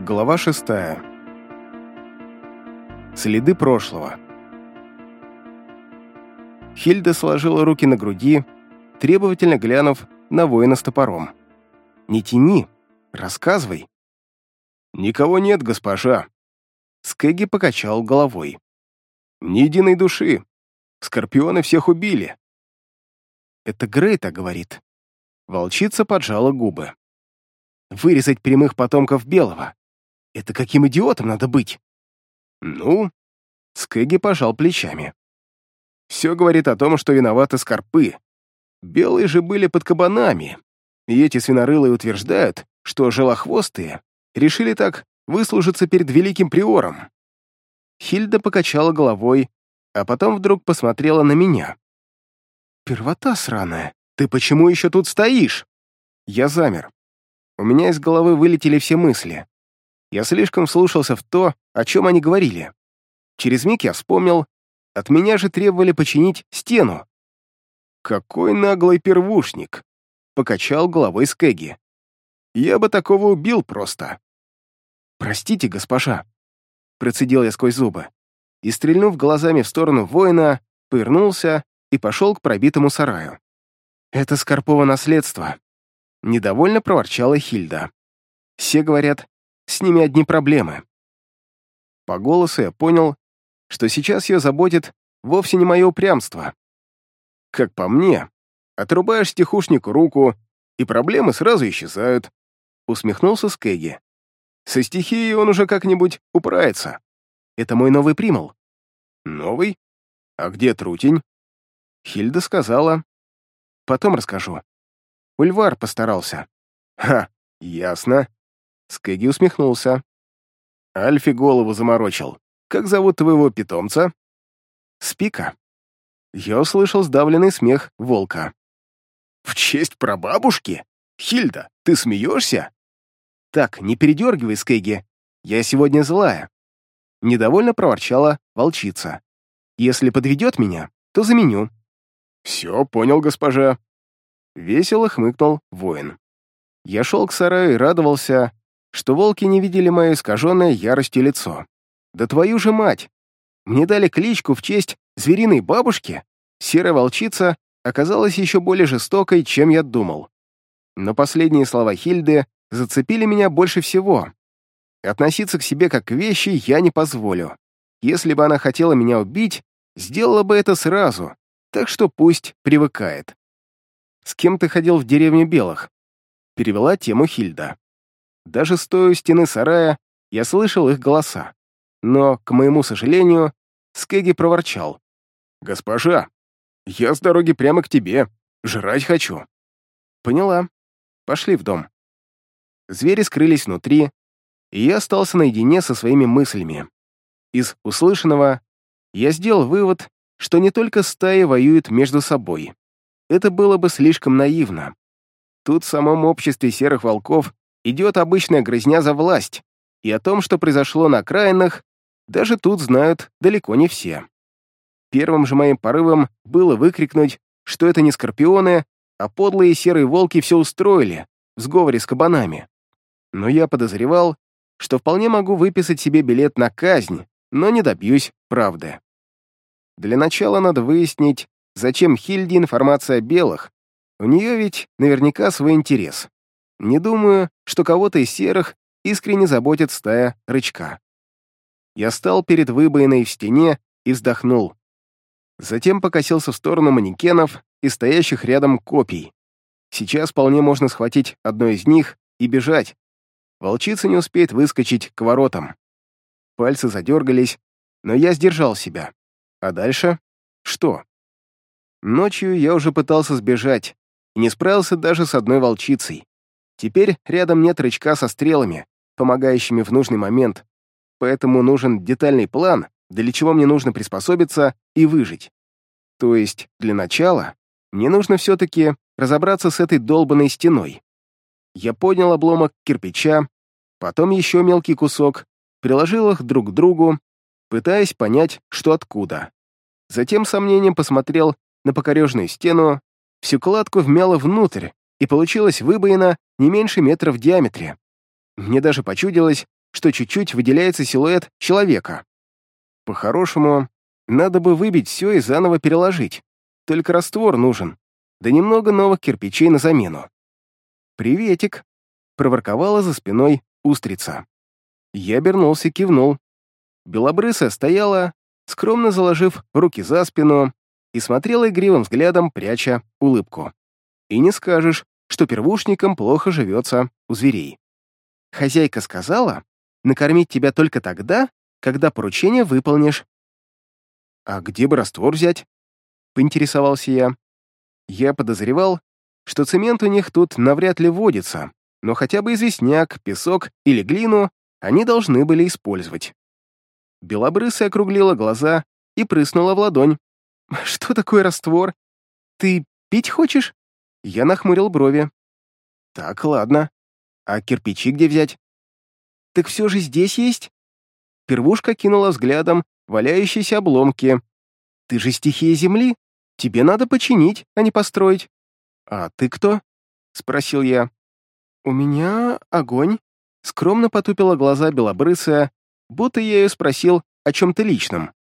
Глава шестая. Следы прошлого. Хильда сложила руки на груди, требовательно глянув на воина с топором. «Не тяни, рассказывай». «Никого нет, госпожа». Скеги покачал головой. «Ни единой души. Скорпионы всех убили». «Это Грейта говорит». Волчица поджала губы. «Вырезать прямых потомков Белого. Это каким идиотом надо быть?» «Ну?» Скеги пожал плечами. «Все говорит о том, что виноваты скорпы. Белые же были под кабанами, и эти свинорылые утверждают, что желохвостые решили так выслужиться перед великим приором». Хильда покачала головой, а потом вдруг посмотрела на меня. «Первота сраная, ты почему еще тут стоишь?» Я замер. У меня из головы вылетели все мысли. Я слишком вслушался в то, о чем они говорили. Через миг я вспомнил, от меня же требовали починить стену. «Какой наглый первушник!» — покачал головой Скеги. «Я бы такого убил просто». «Простите, госпожа», — процедил я сквозь зубы, и, стрельнув глазами в сторону воина, повернулся и пошел к пробитому сараю. «Это Скорпово наследство», — недовольно проворчала Хильда. «Все говорят, с ними одни проблемы. По голосу я понял, что сейчас ее заботит вовсе не мое упрямство. Как по мне, отрубаешь стихушнику руку, и проблемы сразу исчезают, усмехнулся Скеги. Со стихией он уже как-нибудь управится. Это мой новый примол. Новый? А где Трутень? Хильда сказала. Потом расскажу. Ульвар постарался. Ха, ясно. Скеги усмехнулся. Альфи голову заморочил. Как зовут твоего питомца? Спика. Я услышал сдавленный смех волка. В честь прабабушки? Хильда, ты смеешься? Так, не передергивай, Скеги. Я сегодня злая. Недовольно проворчала волчица. Если подведет меня, то заменю. Все, понял, госпожа. Весело хмыкнул воин. Я шел к сараю и радовался, что волки не видели мое искаженное яростью лицо. Да твою же мать! Мне дали кличку в честь звериной бабушки? Серая волчица оказалась еще более жестокой, чем я думал. Но последние слова Хильды зацепили меня больше всего. Относиться к себе как к вещи я не позволю. Если бы она хотела меня убить, сделала бы это сразу, так что пусть привыкает. «С кем ты ходил в деревню Белых?» Перевела тему Хильда. Даже стоя у стены сарая, я слышал их голоса. Но, к моему сожалению, Скеги проворчал. «Госпожа, я с дороги прямо к тебе. Жрать хочу». «Поняла. Пошли в дом». Звери скрылись внутри, и я остался наедине со своими мыслями. Из услышанного я сделал вывод, что не только стаи воюют между собой. Это было бы слишком наивно. Тут в самом обществе серых волков идет обычная грызня за власть, и о том, что произошло на окраинах, даже тут знают далеко не все. Первым же моим порывом было выкрикнуть, что это не скорпионы, а подлые серые волки все устроили, в сговоре с кабанами. Но я подозревал, что вполне могу выписать себе билет на казнь, но не добьюсь правды. Для начала надо выяснить, зачем Хильде информация о белых. У нее ведь наверняка свой интерес. Не думаю, что кого-то из серых искренне заботит стая рычка. Я стал перед выбоиной в стене и вздохнул. Затем покосился в сторону манекенов и стоящих рядом копий. Сейчас вполне можно схватить одно из них и бежать. Волчица не успеет выскочить к воротам. Пальцы задергались, но я сдержал себя. А дальше? Что? Ночью я уже пытался сбежать и не справился даже с одной волчицей. Теперь рядом нет рычка со стрелами, помогающими в нужный момент, поэтому нужен детальный план, для чего мне нужно приспособиться и выжить. То есть, для начала, мне нужно все-таки разобраться с этой долбанной стеной. Я поднял обломок кирпича, потом еще мелкий кусок, приложил их друг к другу, пытаясь понять, что откуда. Затем сомнением посмотрел на покорежную стену, всю кладку вмяло внутрь, и получилась выбоина не меньше метра в диаметре. Мне даже почудилось, что чуть-чуть выделяется силуэт человека. По-хорошему, надо бы выбить все и заново переложить. Только раствор нужен, да немного новых кирпичей на замену. «Приветик», — проворковала за спиной устрица. Я обернулся и кивнул. Белобрысая стояла, скромно заложив руки за спину, и смотрела игривым взглядом, пряча улыбку. И не скажешь, что первушникам плохо живется у зверей. Хозяйка сказала, накормить тебя только тогда, когда поручение выполнишь. «А где бы раствор взять?» — поинтересовался я. Я подозревал, что цемент у них тут навряд ли водится, но хотя бы известняк, песок или глину они должны были использовать. Белобрысая округлила глаза и прыснула в ладонь. «Что такое раствор? Ты пить хочешь?» Я нахмурил брови. «Так, ладно. А кирпичи где взять?» «Так все же здесь есть?» Первушка кинула взглядом валяющиеся обломки. «Ты же стихия земли. Тебе надо починить, а не построить». «А ты кто?» — спросил я. «У меня огонь», — скромно потупила глаза белобрысая, будто я ее спросил о чем-то личном.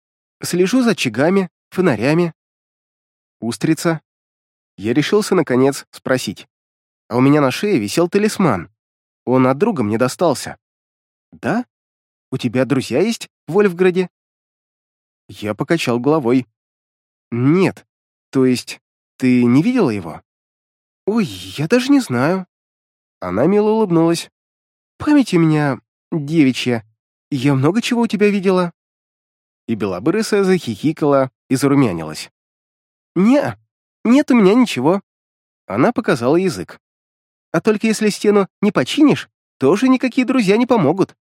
«Слежу за очагами, фонарями». «Устрица?» Я решился, наконец, спросить. «А у меня на шее висел талисман. Он от друга мне достался». «Да? У тебя друзья есть в Вольфграде?» Я покачал головой. «Нет. То есть, ты не видела его?» «Ой, я даже не знаю». Она мило улыбнулась. «Память у меня девичья. Я много чего у тебя видела». И белобрысая захихикала и зарумянилась. «Не, нет у меня ничего». Она показала язык. «А только если стену не починишь, тоже никакие друзья не помогут».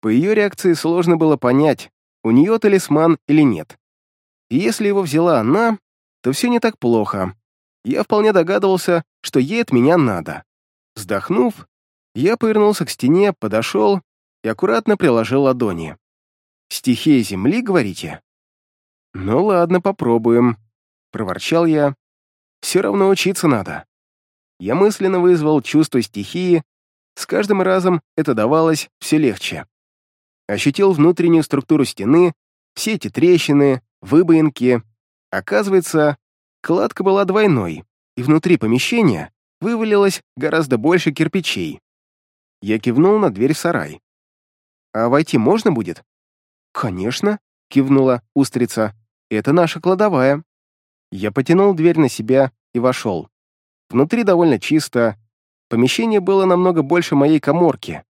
По ее реакции сложно было понять, у нее талисман или нет. И если его взяла она, то все не так плохо я вполне догадывался, что ей от меня надо. Вздохнув, я повернулся к стене, подошел и аккуратно приложил ладони. «Стихия земли, говорите?» «Ну ладно, попробуем», — проворчал я. «Все равно учиться надо». Я мысленно вызвал чувство стихии, с каждым разом это давалось все легче. Ощутил внутреннюю структуру стены, все эти трещины, выбоинки. Оказывается, Кладка была двойной, и внутри помещения вывалилось гораздо больше кирпичей. Я кивнул на дверь в сарай. «А войти можно будет?» «Конечно», — кивнула устрица. «Это наша кладовая». Я потянул дверь на себя и вошел. Внутри довольно чисто. Помещение было намного больше моей коморки.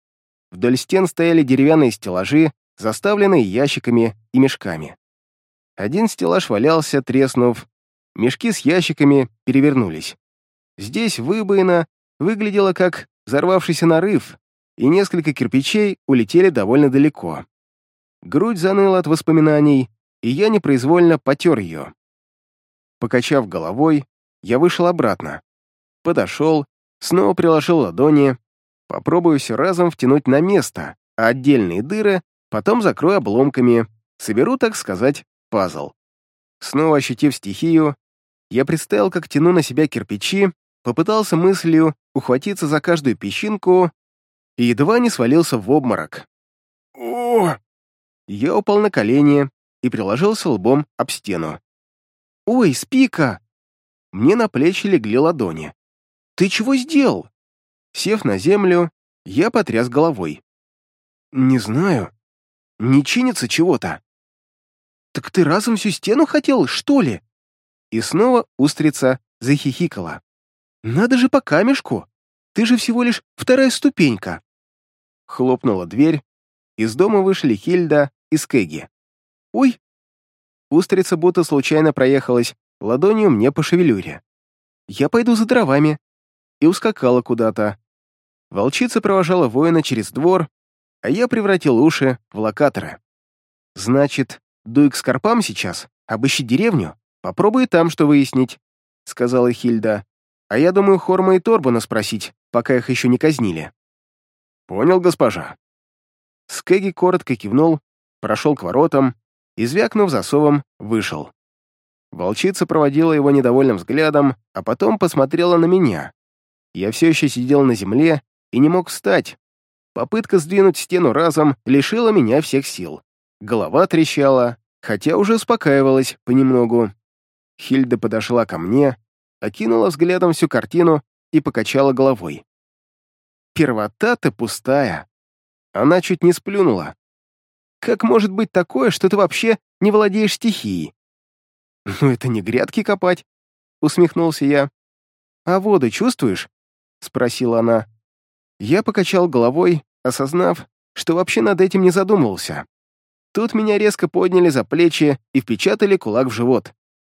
Вдоль стен стояли деревянные стеллажи, заставленные ящиками и мешками. Один стеллаж валялся, треснув, Мешки с ящиками перевернулись. Здесь выбоина выглядела как взорвавшийся нарыв, и несколько кирпичей улетели довольно далеко. Грудь заныла от воспоминаний, и я непроизвольно потер ее. Покачав головой, я вышел обратно. Подошел, снова приложил ладони, попробую все разом втянуть на место, а отдельные дыры потом закрою обломками, соберу, так сказать, пазл. Снова ощутив стихию, я представил, как тяну на себя кирпичи, попытался мыслью ухватиться за каждую песчинку и едва не свалился в обморок. О! Я упал на колени и приложился лбом об стену. «Ой, спика!» Мне на плечи легли ладони. «Ты чего сделал?» Сев на землю, я потряс головой. «Не знаю. Не чинится чего-то». «Так ты разом всю стену хотел, что ли?» И снова устрица захихикала. «Надо же по камешку! Ты же всего лишь вторая ступенька!» Хлопнула дверь. Из дома вышли Хильда и Скеги. «Ой!» Устрица будто случайно проехалась ладонью мне по шевелюре. «Я пойду за дровами!» И ускакала куда-то. Волчица провожала воина через двор, а я превратил уши в локаторы. «Значит, дуй к скорпам сейчас, обыщи деревню, Попробуй там что выяснить», — сказала Хильда. «А я думаю, Хорма и Торбана спросить, пока их еще не казнили». «Понял, госпожа». Скеги коротко кивнул, прошел к воротам и, звякнув засовом, вышел. Волчица проводила его недовольным взглядом, а потом посмотрела на меня. Я все еще сидел на земле и не мог встать. Попытка сдвинуть стену разом лишила меня всех сил. Голова трещала, хотя уже успокаивалась понемногу. Хильда подошла ко мне, окинула взглядом всю картину и покачала головой. «Первота-то пустая». Она чуть не сплюнула. «Как может быть такое, что ты вообще не владеешь стихией?» «Ну это не грядки копать», — усмехнулся я. «А воду чувствуешь?» — спросила она. Я покачал головой, осознав, что вообще над этим не задумывался. Тут меня резко подняли за плечи и впечатали кулак в живот.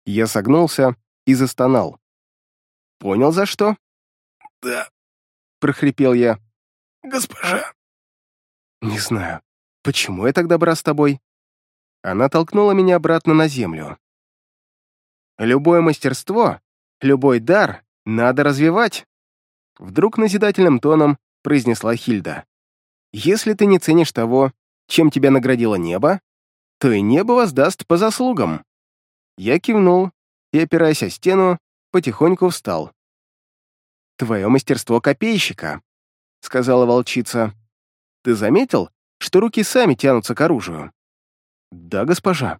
Я согнулся и застонал. «Понял, за что?» «Да», — прохрипел я. «Госпожа». «Не знаю, почему я так добра с тобой?» Она толкнула меня обратно на землю. «Любое мастерство, любой дар надо развивать», вдруг назидательным тоном произнесла Хильда. «Если ты не ценишь того, чем тебя наградило небо, то и небо воздаст по заслугам». Я кивнул и, опираясь о стену, потихоньку встал. «Твое мастерство копейщика», — сказала волчица. «Ты заметил, что руки сами тянутся к оружию?» «Да, госпожа.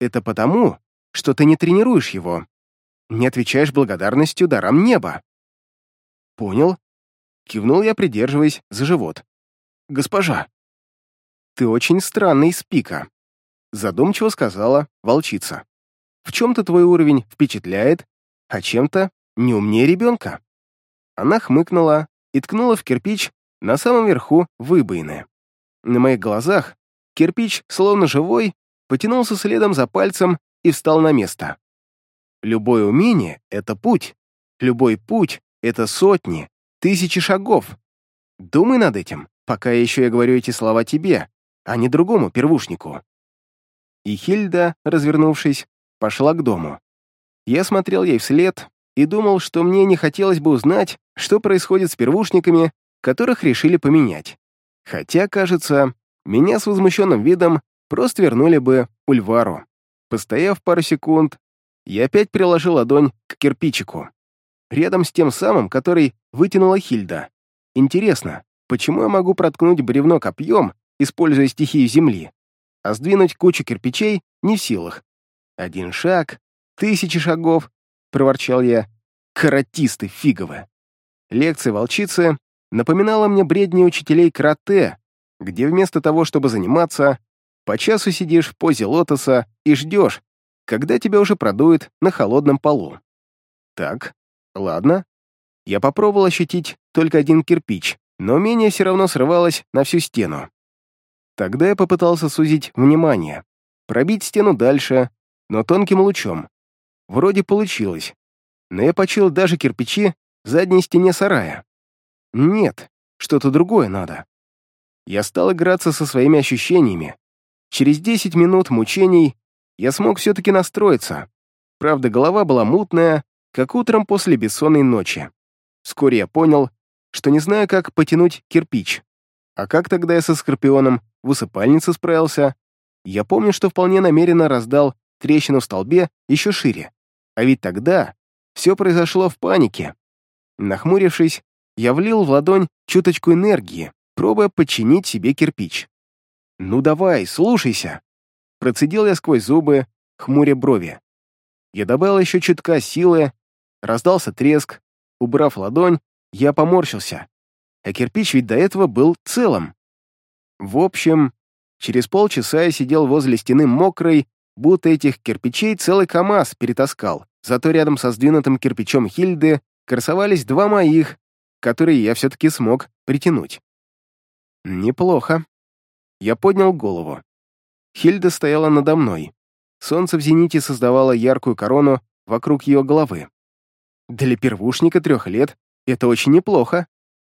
Это потому, что ты не тренируешь его, не отвечаешь благодарностью дарам неба». «Понял», — кивнул я, придерживаясь за живот. «Госпожа, ты очень странный из пика», — задумчиво сказала волчица. «В чем-то твой уровень впечатляет, а чем-то не умнее ребенка». Она хмыкнула и ткнула в кирпич на самом верху выбоины. На моих глазах кирпич, словно живой, потянулся следом за пальцем и встал на место. Любое умение — это путь. Любой путь — это сотни, тысячи шагов. Думай над этим, пока еще я говорю эти слова тебе, а не другому первушнику. И Хильда, развернувшись, пошла к дому. Я смотрел ей вслед и думал, что мне не хотелось бы узнать, что происходит с первушниками, которых решили поменять. Хотя, кажется, меня с возмущенным видом просто вернули бы Ульвару. Постояв пару секунд, я опять приложил ладонь к кирпичику. Рядом с тем самым, который вытянула Хильда. Интересно, почему я могу проткнуть бревно копьем, используя стихию земли, а сдвинуть кучу кирпичей не в силах? Один шаг, тысячи шагов, проворчал я. Каратисты фиговы. Лекция волчицы напоминала мне бредни учителей карате, где вместо того, чтобы заниматься, по часу сидишь в позе лотоса и ждешь, когда тебя уже продует на холодном полу. Так, ладно. Я попробовал ощутить только один кирпич, но умение все равно срывалось на всю стену. Тогда я попытался сузить внимание, пробить стену дальше, но тонким лучом. Вроде получилось, но я почил даже кирпичи задней стене сарая. Нет, что-то другое надо. Я стал играться со своими ощущениями. Через 10 минут мучений я смог все-таки настроиться. Правда, голова была мутная, как утром после бессонной ночи. Вскоре я понял, что не знаю, как потянуть кирпич. А как тогда я со Скорпионом в усыпальнице справился? Я помню, что вполне намеренно раздал трещину в столбе еще шире. А ведь тогда все произошло в панике. Нахмурившись, я влил в ладонь чуточку энергии, пробуя подчинить себе кирпич. «Ну давай, слушайся!» Процедил я сквозь зубы, хмуря брови. Я добавил еще чутка силы, раздался треск, убрав ладонь, я поморщился. А кирпич ведь до этого был целым. В общем, через полчаса я сидел возле стены мокрой, будто этих кирпичей целый КамАЗ перетаскал. Зато рядом со сдвинутым кирпичом Хильды красовались два моих, которые я все-таки смог притянуть. Неплохо. Я поднял голову. Хильда стояла надо мной. Солнце в зените создавало яркую корону вокруг ее головы. Для первушника трех лет это очень неплохо,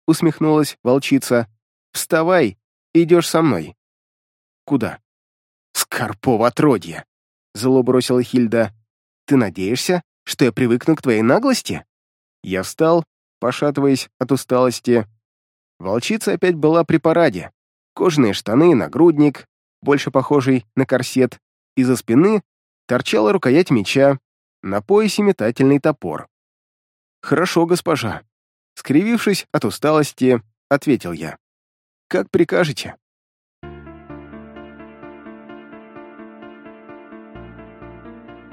усмехнулась волчица. Вставай, идешь со мной. Куда? Скорпово отродье, зло бросила Хильда. Ты надеешься, что я привыкну к твоей наглости?» Я встал, пошатываясь от усталости. Волчица опять была при параде. Кожаные штаны, нагрудник, больше похожий на корсет, из-за спины торчала рукоять меча, на поясе метательный топор. «Хорошо, госпожа», — скривившись от усталости, ответил я. Как прикажете.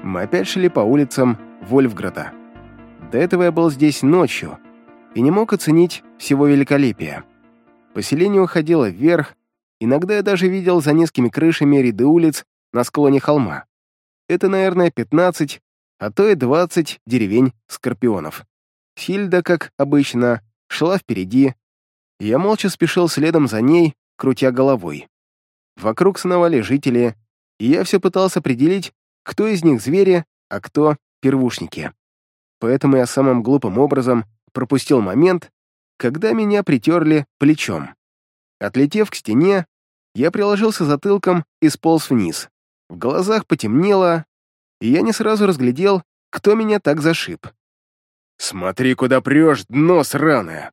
Мы опять шли по улицам Вольфграда. До этого я был здесь ночью и не мог оценить всего великолепия. Поселение уходило вверх, иногда я даже видел за низкими крышами ряды улиц на склоне холма. Это, наверное, 15, а то и 20 деревень скорпионов. Хильда, как обычно, шла впереди. Я молча спешил следом за ней, крутя головой. Вокруг сновали жители, и я все пытался определить, кто из них звери, а кто первушники. Поэтому я самым глупым образом пропустил момент, когда меня притерли плечом. Отлетев к стене, я приложился затылком и сполз вниз. В глазах потемнело, и я не сразу разглядел, кто меня так зашиб. «Смотри, куда прешь, дно сраное!»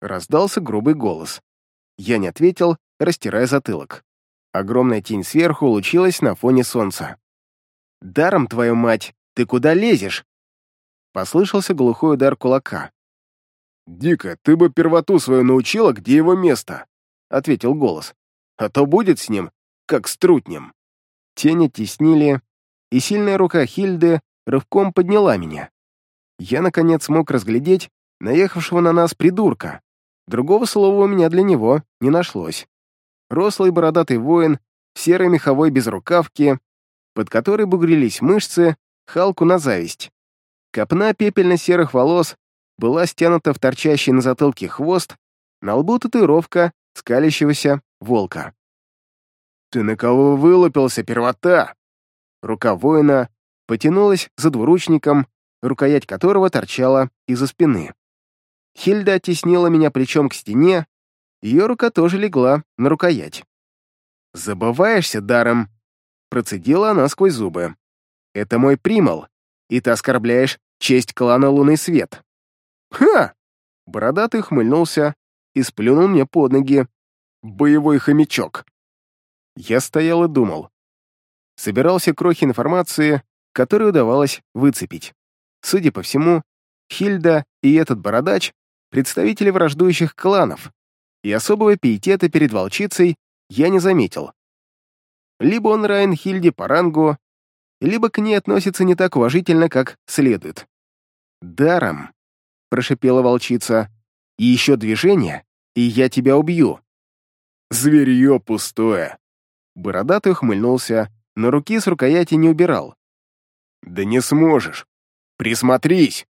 Раздался грубый голос. Я не ответил, растирая затылок. Огромная тень сверху лучилась на фоне солнца. «Даром, твою мать, ты куда лезешь?» Послышался глухой удар кулака. «Дика, ты бы первоту свою научила, где его место», — ответил голос. «А то будет с ним, как с трутнем». Тени теснили, и сильная рука Хильды рывком подняла меня. Я, наконец, смог разглядеть наехавшего на нас придурка. Другого слова у меня для него не нашлось. Рослый бородатый воин в серой меховой безрукавке, под которой бугрились мышцы, Халку на зависть. Копна пепельно-серых волос была стянута в торчащий на затылке хвост, на лбу татуировка скалящегося волка. «Ты на кого вылупился, первота?» Рука воина потянулась за двуручником, рукоять которого торчала из-за спины. Хильда оттеснила меня плечом к стене, ее рука тоже легла на рукоять. «Забываешься даром», — процедила она сквозь зубы. «Это мой примол, и ты оскорбляешь честь клана Лунный Свет». «Ха!» — бородатый хмыльнулся и сплюнул мне под ноги. «Боевой хомячок». Я стоял и думал собирался крохи информации, которые удавалось выцепить. Судя по всему, Хильда и этот бородач — представители враждующих кланов, и особого пиетета перед волчицей я не заметил. Либо он равен Хильде по рангу, либо к ней относится не так уважительно, как следует. «Даром», — прошипела волчица, — «и еще движение, и я тебя убью». «Зверье пустое», — бородатый ухмыльнулся, но руки с рукояти не убирал. «Да не сможешь! Присмотрись!»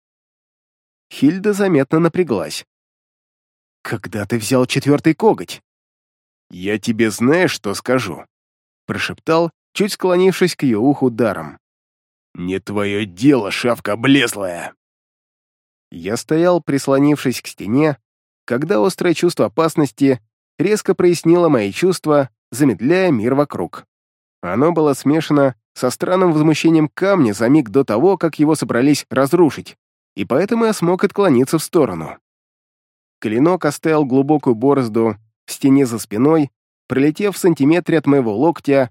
Хильда заметно напряглась. «Когда ты взял четвертый коготь?» «Я тебе знаешь, что скажу?» Прошептал, чуть склонившись к ее уху даром. «Не твое дело, шавка облезлая!» Я стоял, прислонившись к стене, когда острое чувство опасности резко прояснило мои чувства, замедляя мир вокруг. Оно было смешано со странным возмущением камня за миг до того, как его собрались разрушить, и поэтому я смог отклониться в сторону. Клинок оставил глубокую борозду в стене за спиной, пролетев в сантиметре от моего локтя,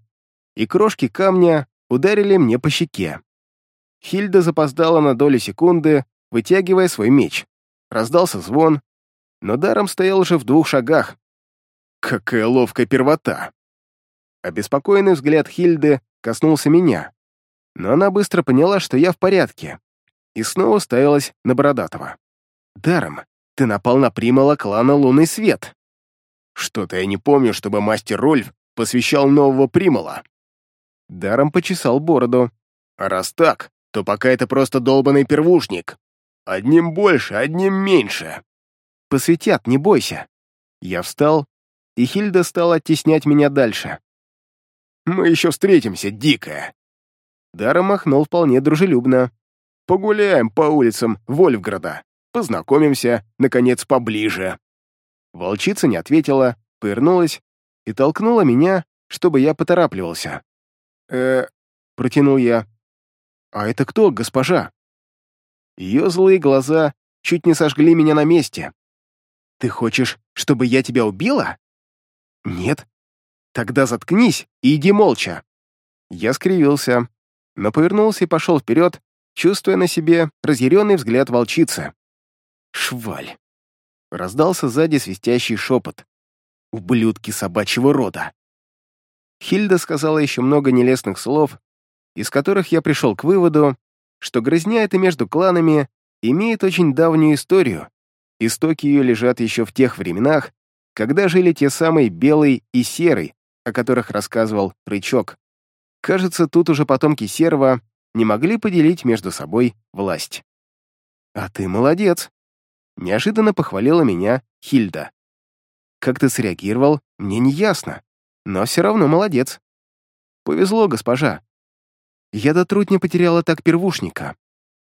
и крошки камня ударили мне по щеке. Хильда запоздала на долю секунды, вытягивая свой меч. Раздался звон, но даром стоял уже в двух шагах. Какая ловкая первота! Обеспокоенный взгляд Хильды коснулся меня, но она быстро поняла, что я в порядке, и снова ставилась на Бородатого. «Даром, ты напал на примала клана Лунный Свет!» «Что-то я не помню, чтобы мастер Рольф посвящал нового примала». Даром почесал бороду. «А раз так, то пока это просто долбанный первушник. Одним больше, одним меньше». «Посвятят, не бойся». Я встал, и Хильда стала оттеснять меня дальше. Мы еще встретимся, дикая!» Дара махнул вполне дружелюбно. «Погуляем по улицам Вольфграда, познакомимся, наконец, поближе». Волчица не ответила, повернулась и толкнула меня, чтобы я поторапливался. э протянул я. «А это кто, госпожа?» Ее злые глаза чуть не сожгли меня на месте. «Ты хочешь, чтобы я тебя убила?» «Нет, «Тогда заткнись и иди молча». Я скривился, но повернулся и пошел вперед, чувствуя на себе разъяренный взгляд волчицы. «Шваль!» Раздался сзади свистящий шепот. ублюдки собачьего рода. Хильда сказала еще много нелестных слов, из которых я пришел к выводу, что грызня эта между кланами имеет очень давнюю историю. Истоки ее лежат еще в тех временах, когда жили те самые Белый и Серый, о которых рассказывал Рычок. Кажется, тут уже потомки Серого не могли поделить между собой власть. «А ты молодец!» — неожиданно похвалила меня Хильда. «Как ты среагировал, мне не ясно, но все равно молодец. Повезло, госпожа. Я до трудня потеряла так первушника,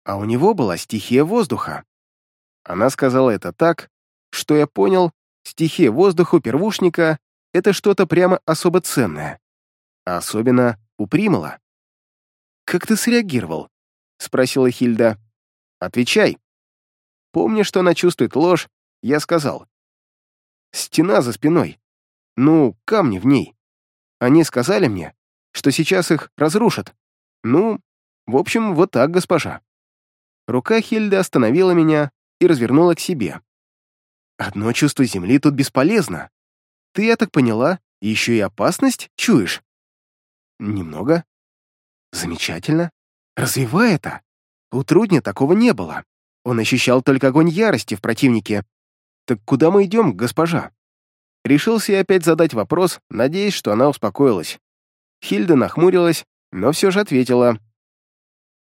а у него была стихия воздуха». Она сказала это так, что я понял, стихия воздуха первушника — это что-то прямо особо ценное. А особенно у Примала. «Как ты среагировал?» — спросила Хильда. «Отвечай». Помня, что она чувствует ложь, я сказал. «Стена за спиной. Ну, камни в ней. Они сказали мне, что сейчас их разрушат. Ну, в общем, вот так, госпожа». Рука Хильды остановила меня и развернула к себе. «Одно чувство земли тут бесполезно. Ты, я так поняла, еще и опасность чуешь?» «Немного», Замечательно. Развивай это. У Трудня такого не было. Он ощущал только огонь ярости в противнике. Так куда мы идем, госпожа? Решился я опять задать вопрос, надеясь, что она успокоилась. Хильда нахмурилась, но все же ответила.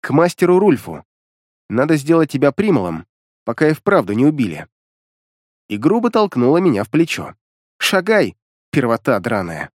«К мастеру Рульфу. Надо сделать тебя примолом, пока и вправду не убили». И грубо толкнула меня в плечо. «Шагай, первота драная».